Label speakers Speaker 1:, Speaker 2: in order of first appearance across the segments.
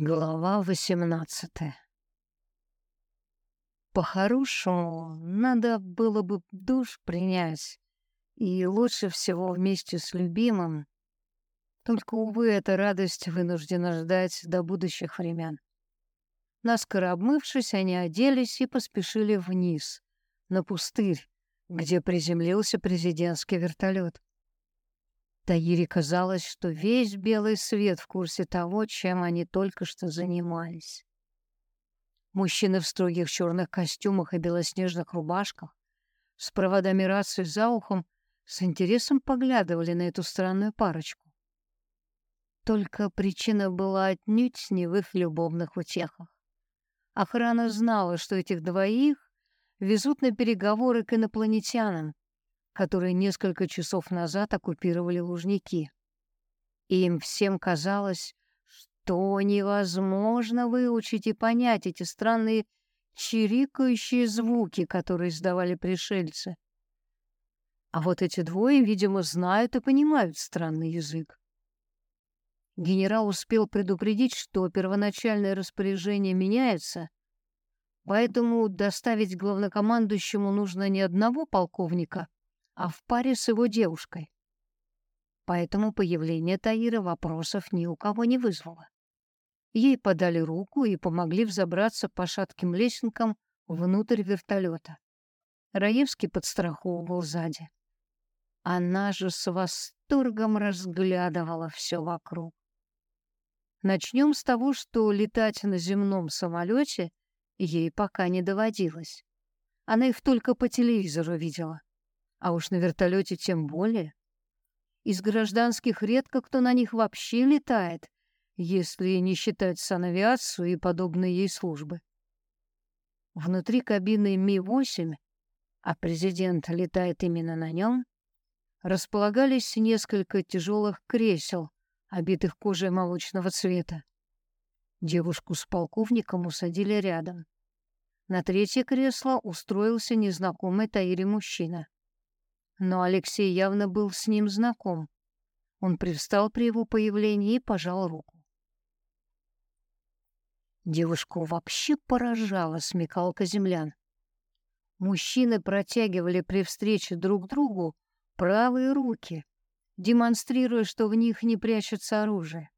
Speaker 1: Глава 18 По-хорошему, надо было бы душ принять, и лучше всего вместе с любимым. Только, увы, эта радость вынуждена ждать до будущих времен. Наскоро обмывшись, они оделись и поспешили вниз, на пустырь, где приземлился президентский вертолет. Таире казалось, что весь белый свет в курсе того, чем они только что занимались. Мужчины в строгих черных костюмах и белоснежных рубашках с проводами рации за ухом с интересом поглядывали на эту странную парочку. Только причина была отнюдь не в их любовных утехах. Охрана знала, что этих двоих везут на переговоры к инопланетянам, которые несколько часов назад оккупировали Лужники. Им всем казалось, что невозможно выучить и понять эти странные чирикающие звуки, которые издавали пришельцы. А вот эти двое, видимо, знают и понимают странный язык. Генерал успел предупредить, что первоначальное распоряжение меняется, поэтому доставить главнокомандующему нужно не одного полковника, а в паре с его девушкой. Поэтому появление Таира вопросов ни у кого не вызвало. Ей подали руку и помогли взобраться по шатким лесенкам внутрь вертолета. Раевский подстраховывал сзади. Она же с восторгом разглядывала все вокруг. Начнем с того, что летать на земном самолете ей пока не доводилось. Она их только по телевизору видела а уж на вертолете тем более. Из гражданских редко кто на них вообще летает, если не считать санавиацию и подобные ей службы. Внутри кабины Ми-8, а президент летает именно на нем, располагались несколько тяжелых кресел, обитых кожей молочного цвета. Девушку с полковником усадили рядом. На третье кресло устроился незнакомый Таире мужчина но Алексей явно был с ним знаком. Он привстал при его появлении и пожал руку. Девушку вообще поражала смекалка землян. Мужчины протягивали при встрече друг другу правые руки, демонстрируя, что в них не прячется оружие.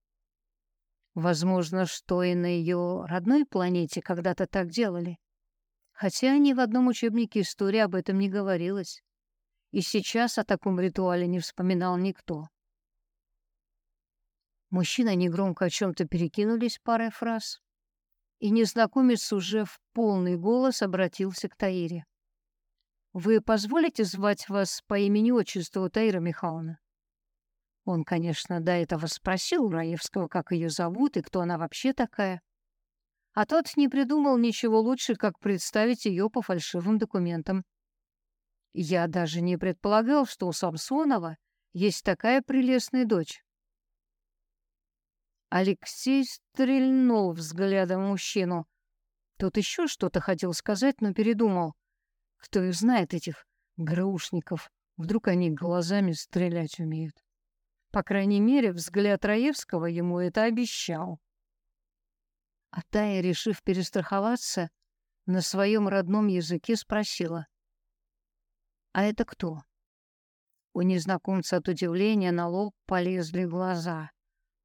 Speaker 1: Возможно, что и на ее родной планете когда-то так делали. Хотя ни в одном учебнике истории об этом не говорилось и сейчас о таком ритуале не вспоминал никто. Мужчины негромко о чем-то перекинулись парой фраз, и незнакомец уже в полный голос обратился к Таире. «Вы позволите звать вас по имени-отчеству Таира Михайловна?» Он, конечно, до этого спросил у Раевского, как ее зовут и кто она вообще такая. А тот не придумал ничего лучше, как представить ее по фальшивым документам. Я даже не предполагал, что у Самсонова есть такая прелестная дочь. Алексей стрельнул взглядом мужчину. Тот еще что-то хотел сказать, но передумал. Кто их знает, этих грушников? Вдруг они глазами стрелять умеют. По крайней мере, взгляд Раевского ему это обещал. А Тая, решив перестраховаться, на своем родном языке спросила. «А это кто?» У незнакомца от удивления на лоб полезли глаза.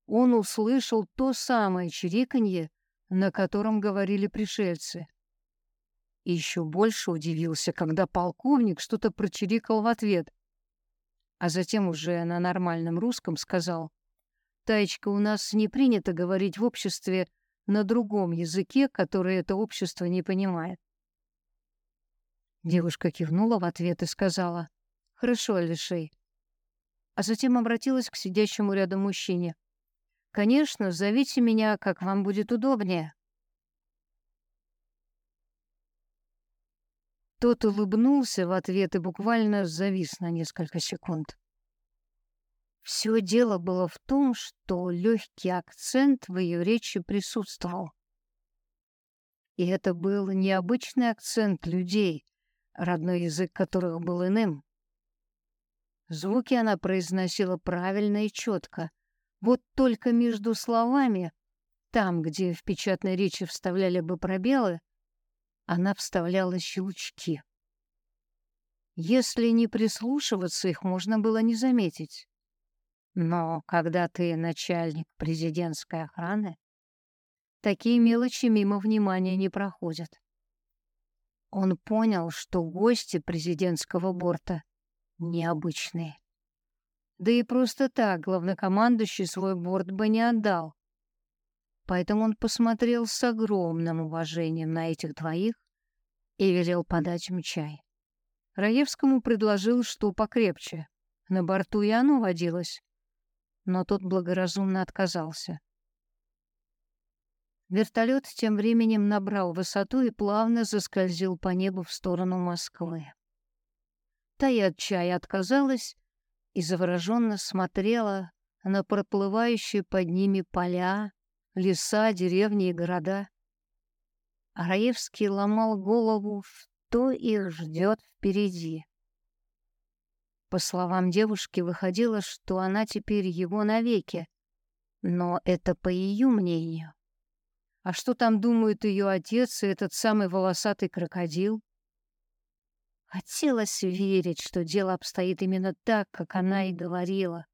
Speaker 1: Он услышал то самое чириканье, на котором говорили пришельцы. И еще больше удивился, когда полковник что-то прочирикал в ответ, а затем уже на нормальном русском сказал, «Таечка, у нас не принято говорить в обществе на другом языке, который это общество не понимает. Девушка кивнула в ответ и сказала «Хорошо, Алишей». А затем обратилась к сидящему рядом мужчине. «Конечно, зовите меня, как вам будет удобнее». Тот улыбнулся в ответ и буквально завис на несколько секунд. Все дело было в том, что легкий акцент в ее речи присутствовал. И это был необычный акцент людей, родной язык которых был иным. Звуки она произносила правильно и четко. Вот только между словами там, где в печатной речи вставляли бы пробелы, она вставляла щелчки. Если не прислушиваться, их можно было не заметить. Но когда ты начальник президентской охраны, такие мелочи мимо внимания не проходят. Он понял, что гости президентского борта необычные. Да и просто так главнокомандующий свой борт бы не отдал. Поэтому он посмотрел с огромным уважением на этих двоих и велел подать им чай. Раевскому предложил, что покрепче. На борту и оно водилось. Но тот благоразумно отказался. Вертолет тем временем набрал высоту и плавно заскользил по небу в сторону Москвы. Та и от чая отказалась и завороженно смотрела на проплывающие под ними поля, леса, деревни и города. А Раевский ломал голову, что их ждет впереди. По словам девушки, выходило, что она теперь его навеки, но это по ее мнению. А что там думают ее отец и этот самый волосатый крокодил? Хотелось верить, что дело обстоит именно так, как она и говорила.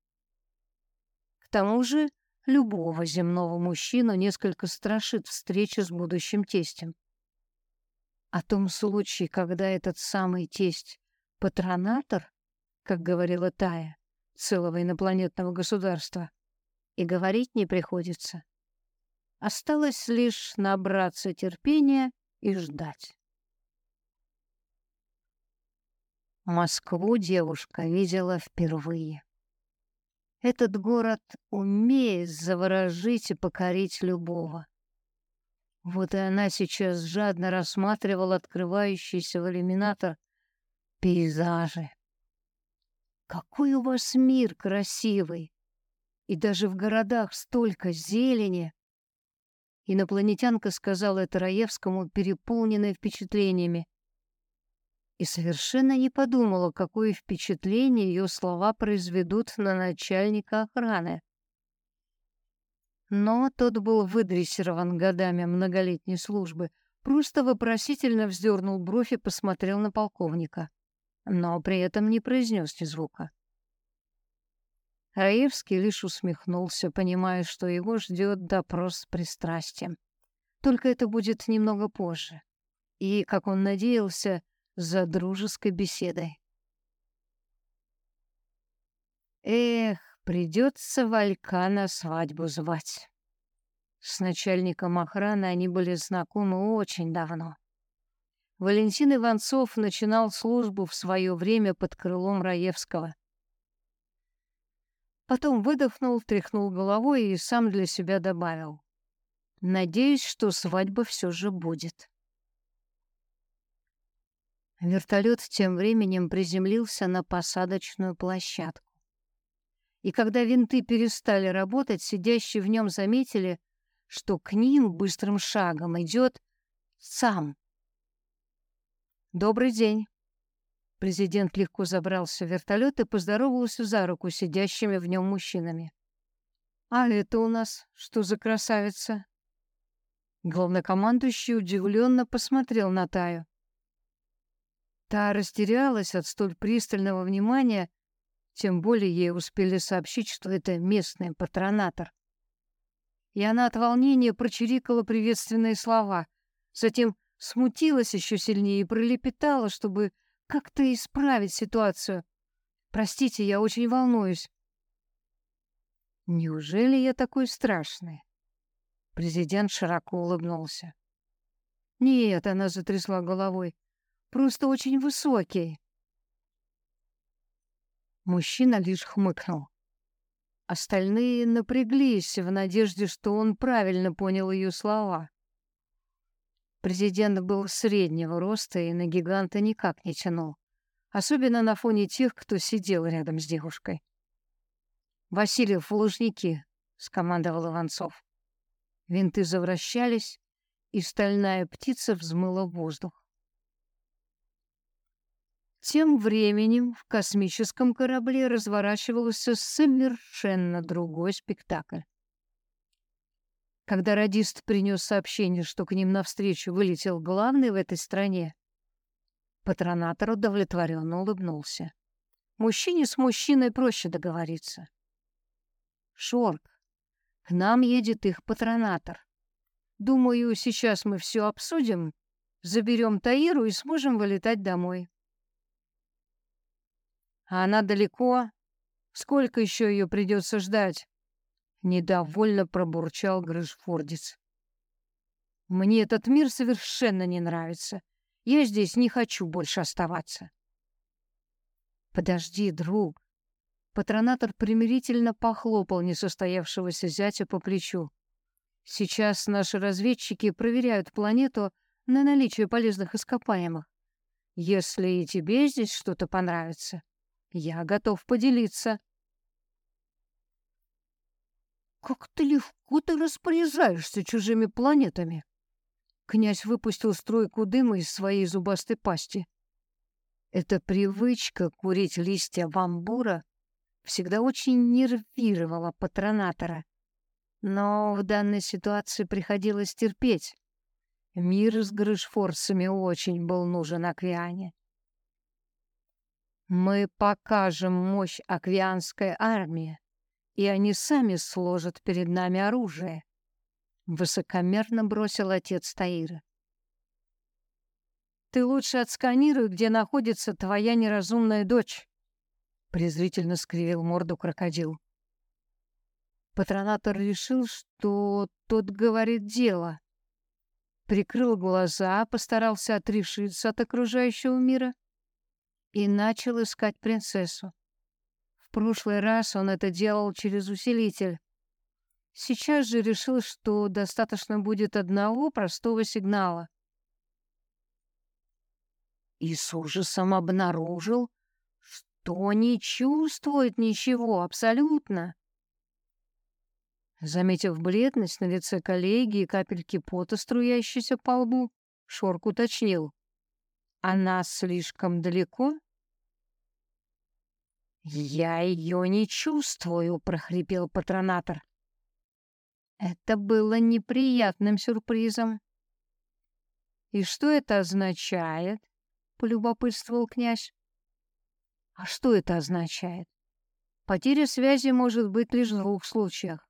Speaker 1: К тому же любого земного мужчину несколько страшит встреча с будущим тестем. О том случае, когда этот самый тесть — патронатор, как говорила Тая, целого инопланетного государства, и говорить не приходится. Осталось лишь набраться терпения и ждать. Москву девушка видела впервые. Этот город умеет заворожить и покорить любого. Вот и она сейчас жадно рассматривала открывающийся в иллюминатор пейзажи. Какой у вас мир красивый! И даже в городах столько зелени! Инопланетянка сказала это Раевскому, переполненная впечатлениями и совершенно не подумала, какое впечатление ее слова произведут на начальника охраны. Но тот был выдрессирован годами многолетней службы, просто вопросительно вздернул бровь и посмотрел на полковника, но при этом не произнес ни звука. Раевский лишь усмехнулся, понимая, что его ждет допрос с пристрастием. Только это будет немного позже. И, как он надеялся, за дружеской беседой. Эх, придется Валька на свадьбу звать. С начальником охраны они были знакомы очень давно. Валентин Иванцов начинал службу в свое время под крылом Раевского. Потом выдохнул, тряхнул головой и сам для себя добавил. Надеюсь, что свадьба все же будет. Вертолет тем временем приземлился на посадочную площадку. И когда винты перестали работать, сидящие в нем заметили, что к ним быстрым шагом идет сам. «Добрый день!» Президент легко забрался в вертолет и поздоровался за руку сидящими в нем мужчинами. «А это у нас что за красавица?» Главнокомандующий удивленно посмотрел на Таю. Та растерялась от столь пристального внимания, тем более ей успели сообщить, что это местный патронатор. И она от волнения прочирикала приветственные слова, затем смутилась еще сильнее и пролепетала, чтобы как-то исправить ситуацию. «Простите, я очень волнуюсь». «Неужели я такой страшный?» Президент широко улыбнулся. «Нет», — она затрясла головой, Просто очень высокий. Мужчина лишь хмыкнул. Остальные напряглись в надежде, что он правильно понял ее слова. Президент был среднего роста и на гиганта никак не тянул, особенно на фоне тех, кто сидел рядом с девушкой. «Васильев, в лужники!» — скомандовал Иванцов. Винты завращались, и стальная птица взмыла в воздух. Тем временем в космическом корабле разворачивался совершенно другой спектакль. Когда радист принес сообщение, что к ним навстречу вылетел главный в этой стране, патронатор удовлетворенно улыбнулся. Мужчине с мужчиной проще договориться. Шорк, к нам едет их патронатор. Думаю, сейчас мы все обсудим, заберем Таиру и сможем вылетать домой. А она далеко. Сколько еще ее придется ждать? Недовольно пробурчал Грыжфордец. Мне этот мир совершенно не нравится. Я здесь не хочу больше оставаться. Подожди, друг. Патронатор примирительно похлопал несостоявшегося зятя по плечу. Сейчас наши разведчики проверяют планету на наличие полезных ископаемых. Если и тебе здесь что-то понравится, я готов поделиться. Как ты легко ты распоряжаешься чужими планетами. Князь выпустил струйку дыма из своей зубастой пасти. Эта привычка курить листья бамбура всегда очень нервировала патронатора. Но в данной ситуации приходилось терпеть. Мир с Грышфорсами очень был нужен Аквиане. Мы покажем мощь аквианской армии, и они сами сложат перед нами оружие. Высокомерно бросил отец Таира. Ты лучше отсканируй, где находится твоя неразумная дочь. Презрительно скривил морду крокодил. Патронатор решил, что тот говорит дело. Прикрыл глаза, постарался отрешиться от окружающего мира и начал искать принцессу прошлый раз он это делал через усилитель. Сейчас же решил, что достаточно будет одного простого сигнала. И с ужасом обнаружил, что не чувствует ничего абсолютно. Заметив бледность на лице коллеги и капельки пота, струящиеся по лбу, Шорк уточнил. «Она слишком далеко?» «Я ее не чувствую», — прохрипел патронатор. Это было неприятным сюрпризом. «И что это означает?» — полюбопытствовал князь. «А что это означает? Потеря связи может быть лишь в двух случаях.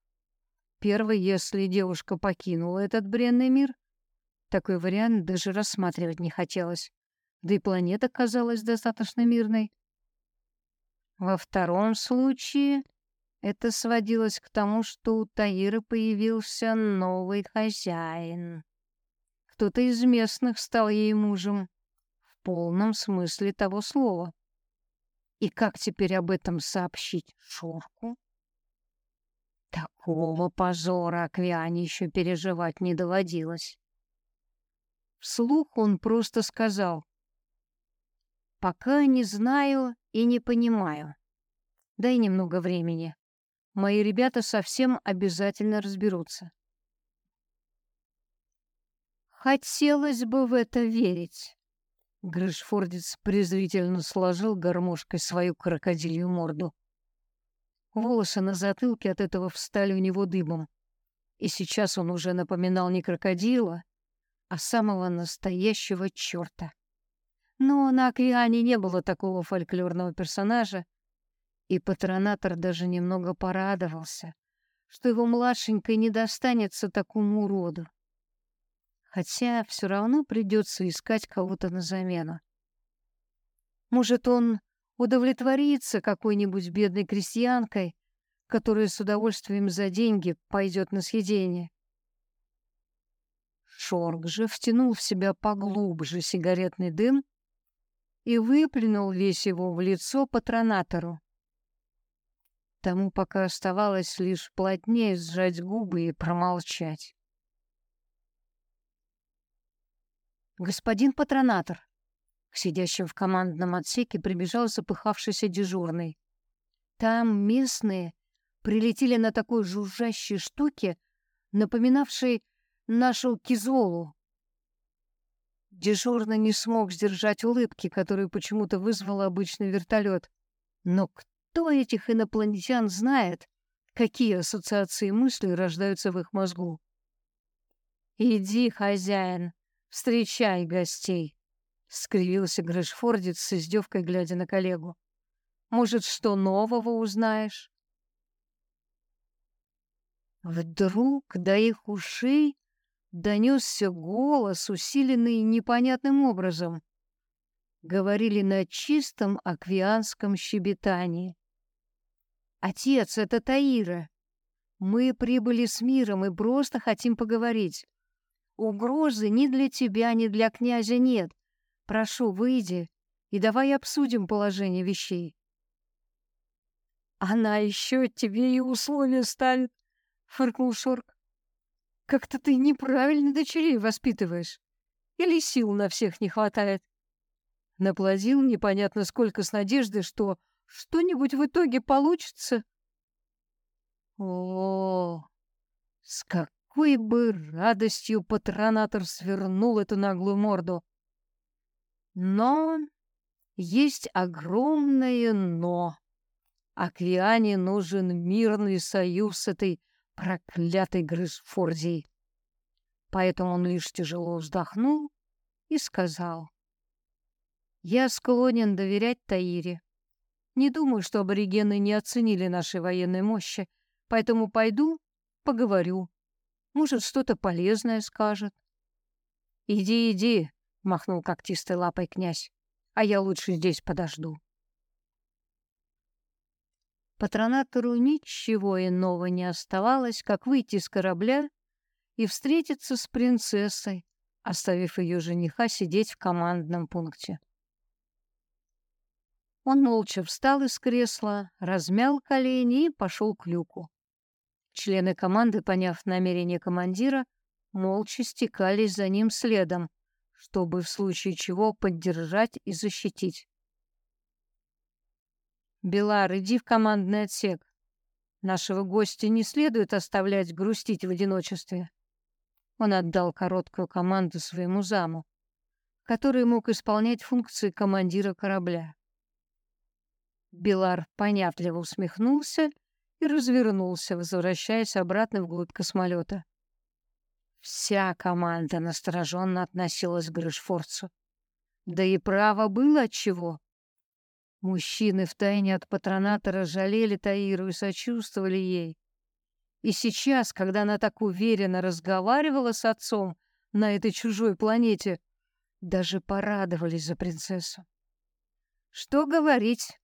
Speaker 1: Первый, если девушка покинула этот бренный мир. Такой вариант даже рассматривать не хотелось. Да и планета казалась достаточно мирной. Во втором случае это сводилось к тому, что у Таиры появился новый хозяин. Кто-то из местных стал ей мужем в полном смысле того слова. И как теперь об этом сообщить Шорку? Такого позора Аквиане еще переживать не доводилось. Вслух он просто сказал, «Пока не знаю, и не понимаю. Дай немного времени. Мои ребята совсем обязательно разберутся. Хотелось бы в это верить. Грышфордец презрительно сложил гармошкой свою крокодилью морду. Волосы на затылке от этого встали у него дыбом. И сейчас он уже напоминал не крокодила, а самого настоящего черта. Но на Океане не было такого фольклорного персонажа, и патронатор даже немного порадовался, что его младшенькой не достанется такому уроду. Хотя все равно придется искать кого-то на замену. Может, он удовлетворится какой-нибудь бедной крестьянкой, которая с удовольствием за деньги пойдет на съедение. Шорг же втянул в себя поглубже сигаретный дым и выплюнул весь его в лицо патронатору. Тому пока оставалось лишь плотнее сжать губы и промолчать. «Господин патронатор!» К сидящим в командном отсеке прибежал запыхавшийся дежурный. Там местные прилетели на такой жужжащей штуке, напоминавшей нашу кизолу, Дежурный не смог сдержать улыбки, которую почему-то вызвал обычный вертолет. Но кто этих инопланетян знает, какие ассоциации мыслей рождаются в их мозгу? Иди, хозяин, встречай гостей, скривился Грэшфордец с издевкой, глядя на коллегу. Может, что нового узнаешь? Вдруг до их ушей донесся голос, усиленный непонятным образом. Говорили на чистом аквианском щебетании. «Отец, это Таира. Мы прибыли с миром и просто хотим поговорить. Угрозы ни для тебя, ни для князя нет. Прошу, выйди и давай обсудим положение вещей». «Она еще тебе и условия ставит», — фыркнул Шорк. Как-то ты неправильно дочерей воспитываешь. Или сил на всех не хватает. Наплодил непонятно сколько с надеждой, что что-нибудь в итоге получится. О, с какой бы радостью патронатор свернул эту наглую морду. Но есть огромное «но». Аквиане нужен мирный союз с этой Проклятый Грысфордий. Поэтому он лишь тяжело вздохнул и сказал. «Я склонен доверять Таире. Не думаю, что аборигены не оценили нашей военной мощи, поэтому пойду, поговорю. Может, что-то полезное скажет». «Иди, иди», — махнул когтистой лапой князь, «а я лучше здесь подожду». Патронатору ничего иного не оставалось, как выйти из корабля и встретиться с принцессой, оставив ее жениха сидеть в командном пункте. Он молча встал из кресла, размял колени и пошел к люку. Члены команды, поняв намерение командира, молча стекались за ним следом, чтобы в случае чего поддержать и защитить. Белар, иди в командный отсек. Нашего гостя не следует оставлять грустить в одиночестве. Он отдал короткую команду своему заму, который мог исполнять функции командира корабля. Белар понятливо усмехнулся и развернулся, возвращаясь обратно вглубь космолета. Вся команда настороженно относилась к Грышфорцу. Да и право было от чего. Мужчины втайне от патронатора жалели Таиру и сочувствовали ей. И сейчас, когда она так уверенно разговаривала с отцом на этой чужой планете, даже порадовались за принцессу. Что говорить,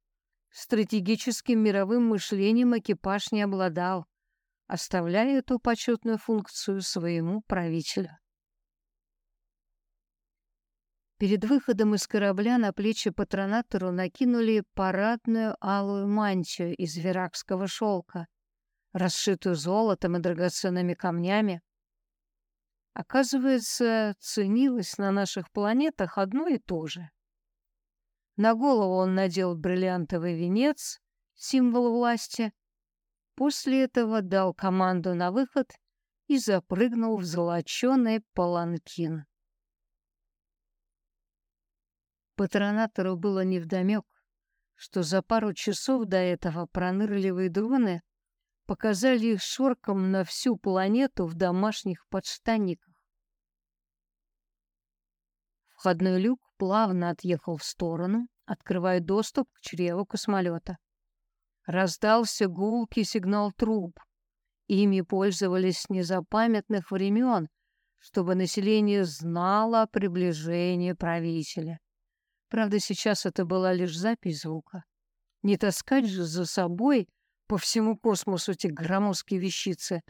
Speaker 1: стратегическим мировым мышлением экипаж не обладал, оставляя эту почетную функцию своему правителю. Перед выходом из корабля на плечи патронатору накинули парадную алую мантию из веракского шелка, расшитую золотом и драгоценными камнями. Оказывается, ценилось на наших планетах одно и то же. На голову он надел бриллиантовый венец, символ власти. После этого дал команду на выход и запрыгнул в золоченый паланкин. Патронатору было невдомек, что за пару часов до этого пронырливые дроны показали их шорком на всю планету в домашних подштанниках. Входной люк плавно отъехал в сторону, открывая доступ к чреву космолета. Раздался гулкий сигнал труб. Ими пользовались с незапамятных времен, чтобы население знало о приближении правителя. Правда, сейчас это была лишь запись звука. Не таскать же за собой по всему космосу эти громоздкие вещицы.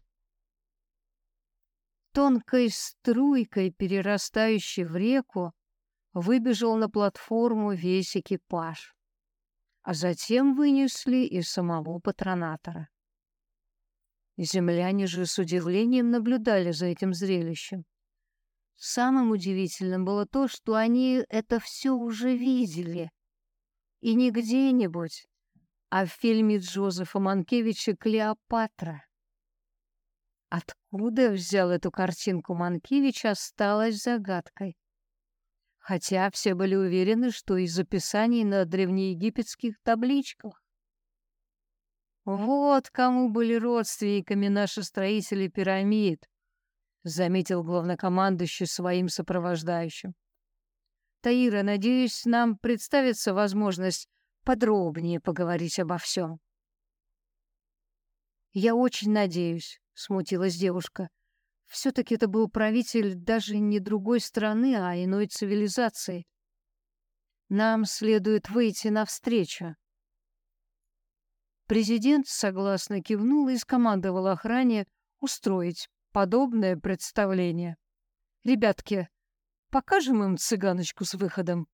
Speaker 1: Тонкой струйкой, перерастающей в реку, выбежал на платформу весь экипаж, а затем вынесли и самого патронатора. Земляне же с удивлением наблюдали за этим зрелищем. Самым удивительным было то, что они это все уже видели. И не где-нибудь, а в фильме Джозефа Манкевича «Клеопатра». Откуда взял эту картинку Манкевич, осталось загадкой. Хотя все были уверены, что из записаний на древнеегипетских табличках. Вот кому были родственниками наши строители пирамид, заметил главнокомандующий своим сопровождающим. Таира, надеюсь, нам представится возможность подробнее поговорить обо всем. Я очень надеюсь, смутилась девушка. Все-таки это был правитель даже не другой страны, а иной цивилизации. Нам следует выйти навстречу. Президент согласно кивнул и скомандовал охране устроить подобное представление. «Ребятки, покажем им цыганочку с выходом?»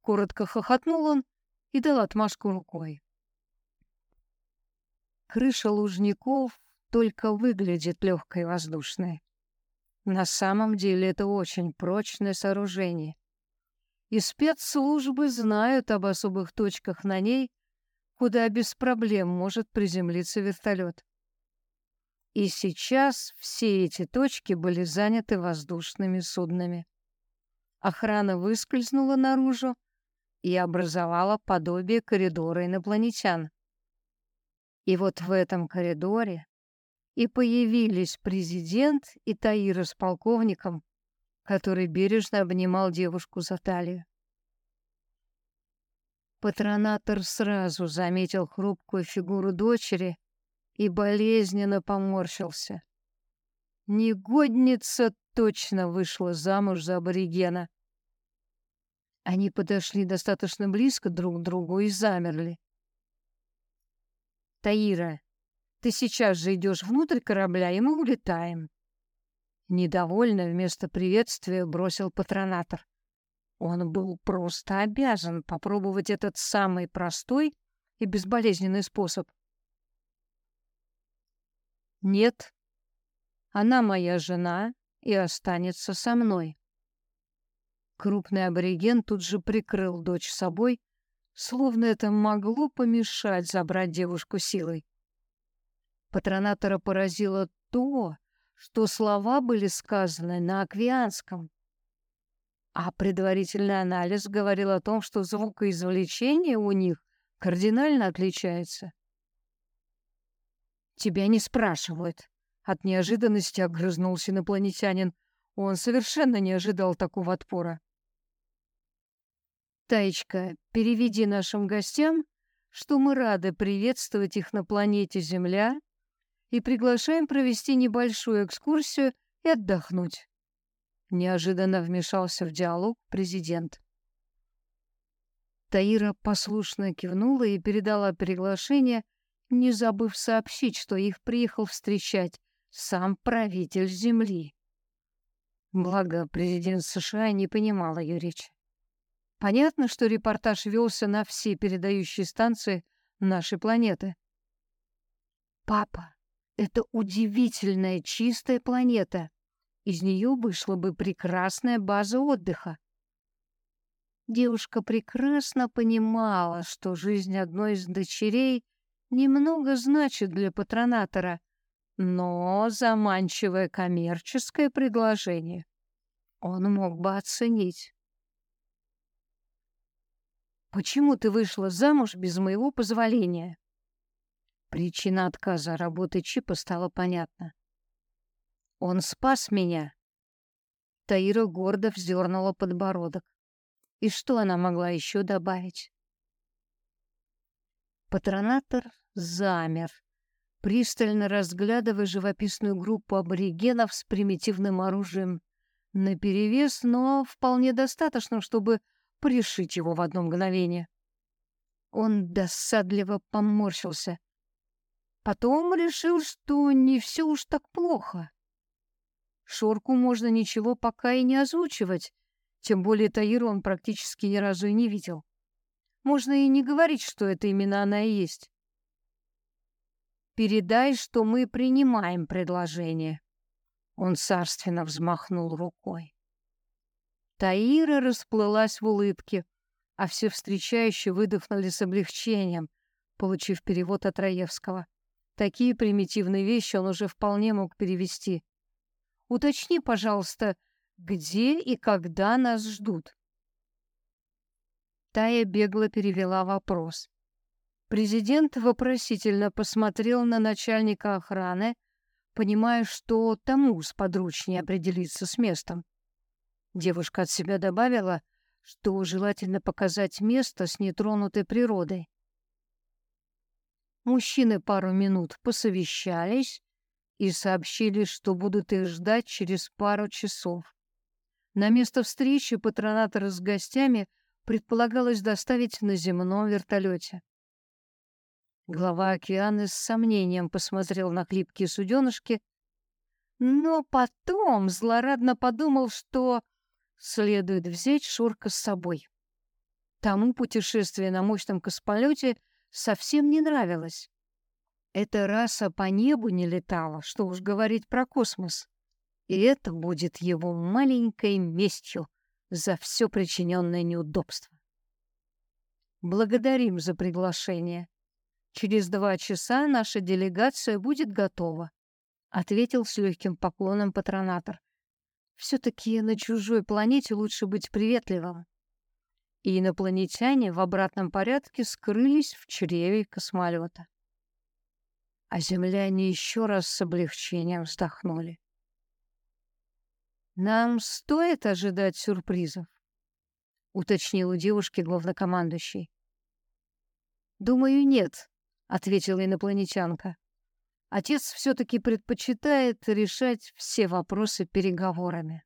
Speaker 1: Коротко хохотнул он и дал отмашку рукой. Крыша Лужников только выглядит легкой воздушной. На самом деле это очень прочное сооружение. И спецслужбы знают об особых точках на ней, куда без проблем может приземлиться вертолет. И сейчас все эти точки были заняты воздушными суднами. Охрана выскользнула наружу и образовала подобие коридора инопланетян. И вот в этом коридоре и появились президент и Таира с полковником, который бережно обнимал девушку за талию. Патронатор сразу заметил хрупкую фигуру дочери и болезненно поморщился. Негодница точно вышла замуж за аборигена. Они подошли достаточно близко друг к другу и замерли. Таира, ты сейчас же идешь внутрь корабля, и мы улетаем. Недовольно вместо приветствия бросил патронатор. Он был просто обязан попробовать этот самый простой и безболезненный способ. Нет, она моя жена и останется со мной. Крупный абориген тут же прикрыл дочь собой, словно это могло помешать забрать девушку силой. Патронатора поразило то, что слова были сказаны на аквианском. А предварительный анализ говорил о том, что звукоизвлечение у них кардинально отличается. «Тебя не спрашивают». От неожиданности огрызнулся инопланетянин. Он совершенно не ожидал такого отпора. «Таечка, переведи нашим гостям, что мы рады приветствовать их на планете Земля и приглашаем провести небольшую экскурсию и отдохнуть. Неожиданно вмешался в диалог президент. Таира послушно кивнула и передала приглашение, не забыв сообщить, что их приехал встречать сам правитель Земли. Благо, президент США не понимал ее речи. Понятно, что репортаж велся на все передающие станции нашей планеты. «Папа, это удивительная чистая планета. Из нее вышла бы прекрасная база отдыха. Девушка прекрасно понимала, что жизнь одной из дочерей немного значит для патронатора, но заманчивое коммерческое предложение он мог бы оценить. «Почему ты вышла замуж без моего позволения?» Причина отказа работы Чипа стала понятна. Он спас меня. Таира гордо вздернула подбородок. И что она могла еще добавить? Патронатор замер, пристально разглядывая живописную группу аборигенов с примитивным оружием наперевес, но вполне достаточно, чтобы пришить его в одно мгновение. Он досадливо поморщился. Потом решил, что не все уж так плохо. Шорку можно ничего пока и не озвучивать, тем более Таиру он практически ни разу и не видел. Можно и не говорить, что это именно она и есть. «Передай, что мы принимаем предложение». Он царственно взмахнул рукой. Таира расплылась в улыбке, а все встречающие выдохнули с облегчением, получив перевод от Раевского. Такие примитивные вещи он уже вполне мог перевести. Уточни, пожалуйста, где и когда нас ждут. Тая бегло перевела вопрос. Президент вопросительно посмотрел на начальника охраны, понимая, что тому сподручнее определиться с местом. Девушка от себя добавила, что желательно показать место с нетронутой природой. Мужчины пару минут посовещались и сообщили, что будут их ждать через пару часов. На место встречи патронатора с гостями предполагалось доставить на земном вертолете. Глава океана с сомнением посмотрел на хлипкие суденышки, но потом злорадно подумал, что следует взять Шурка с собой. Тому путешествие на мощном космолете совсем не нравилось. Эта раса по небу не летала, что уж говорить про космос. И это будет его маленькой местью за все причиненное неудобство. Благодарим за приглашение. Через два часа наша делегация будет готова, ответил с легким поклоном патронатор. Все-таки на чужой планете лучше быть приветливым. И инопланетяне в обратном порядке скрылись в чреве космолета. А земляне еще раз с облегчением вздохнули. «Нам стоит ожидать сюрпризов?» — уточнил у девушки главнокомандующий. «Думаю, нет», — ответила инопланетянка. Отец все-таки предпочитает решать все вопросы переговорами.